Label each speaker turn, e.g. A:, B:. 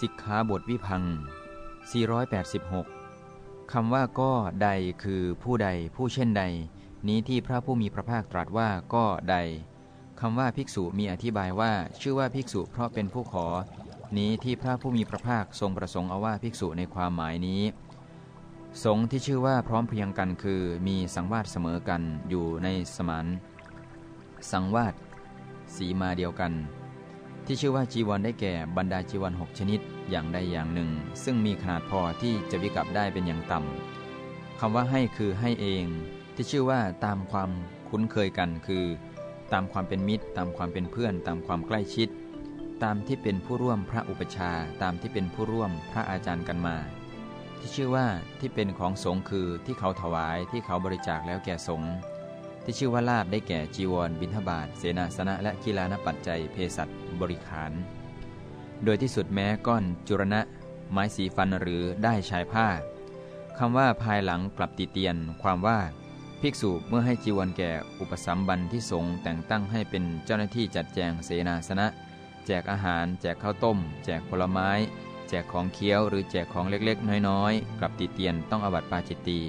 A: สิกขาบทวิพัง 486 คำว่าก็ใดคือผู้ใดผู้เช่นใด นี้ที่พระผู้มีพระภาคตรัสว่าก็ใด คำว่าภิกษุมีอธิบายว่า ชื่อว่าภิกษุเพราะเป็นผู้ขอ นี้ที่พระผู้มีพระภาคทรงประสงค์เอาว่าภิกษุในความหมายนี้ สงที่ชื่อว่าพร้อมเพรียงกันคือ มีสังวาสเสมอกันอยู่ในสมานสังวาสสีมาเดียวกัน ที่ชื่อว่าจีวรได้แก่บรรดาจีวรหกชนิดอย่างใดอย่างหนึ่ง ซึ่งมีขนาดพอที่จะวิกับได้เป็นอย่างต่ำคำว่าให้คือให้เอง ที่ชื่อว่าตามความคุ้นเคยกันคือ ตามความเป็นมิตร ตามความเป็นเพื่อน ตามความใกล้ชิด ตามที่เป็นผู้ร่วมพระอุปชาตามที่เป็นผู้ร่วมพระอาจารย์กันมา ที่ชื่อว่าที่เป็นของสงฆ์คือที่เขาถวายที่เขาบริจาคแล้วแก่สงฆ์ ที่ชื่อว่าลาบได้แก่จีวร บิณฑบาตเสนาสนะ และกีฬานปัจจัยเภสัชบริขาร โดยที่สุดแม้ก้อนจุรณะ ไม้สีฟันหรือได้ชายผ้าคำว่าภายหลังกลับติเตียน ความว่า ภิกษุเมื่อให้จีวรแก่อุปสัมบันที่สงฆ์แต่งตั้งให้เป็นเจ้าหน้าที่จัดแจงเสนาสนะ แจกอาหาร แจกข้าวต้ม แจกผลไม้ แจกของเคี้ยว หรือแจกของเล็กๆ น้อยๆ กลับติเตียนต้องอบัติปาจิตตี